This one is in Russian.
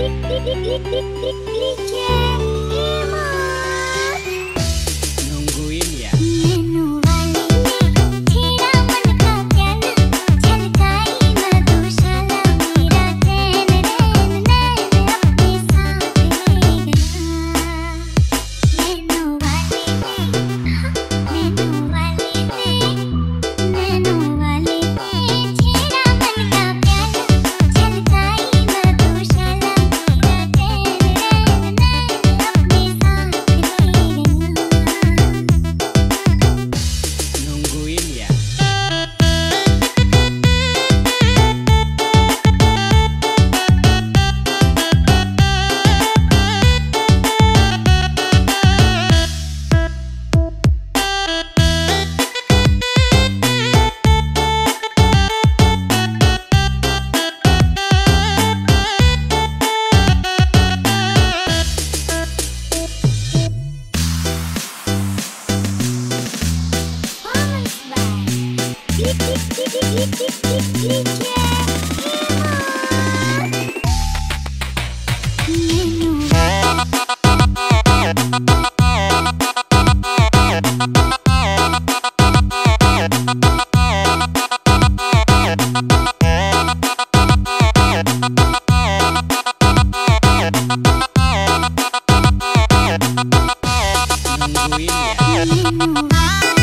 Nungguin Williams.